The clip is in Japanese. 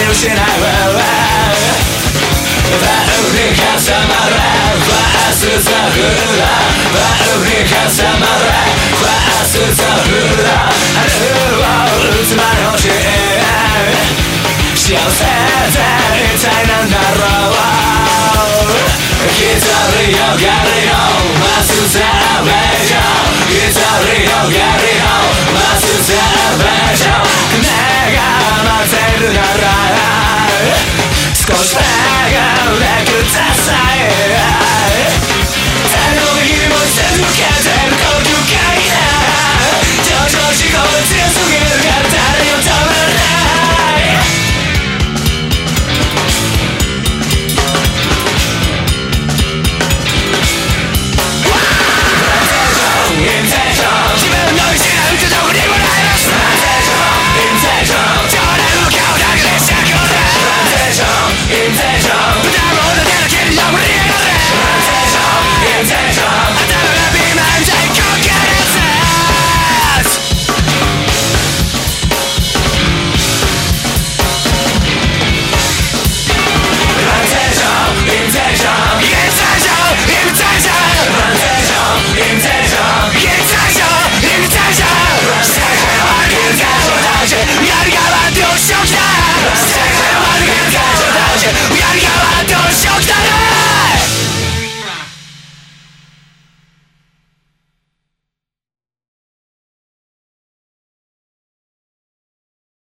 見失うバウに挟まれバースザフラバウに挟まれバースザフラあれを打つまで欲しい幸せで一体なんだろう刻みよがりのマスザ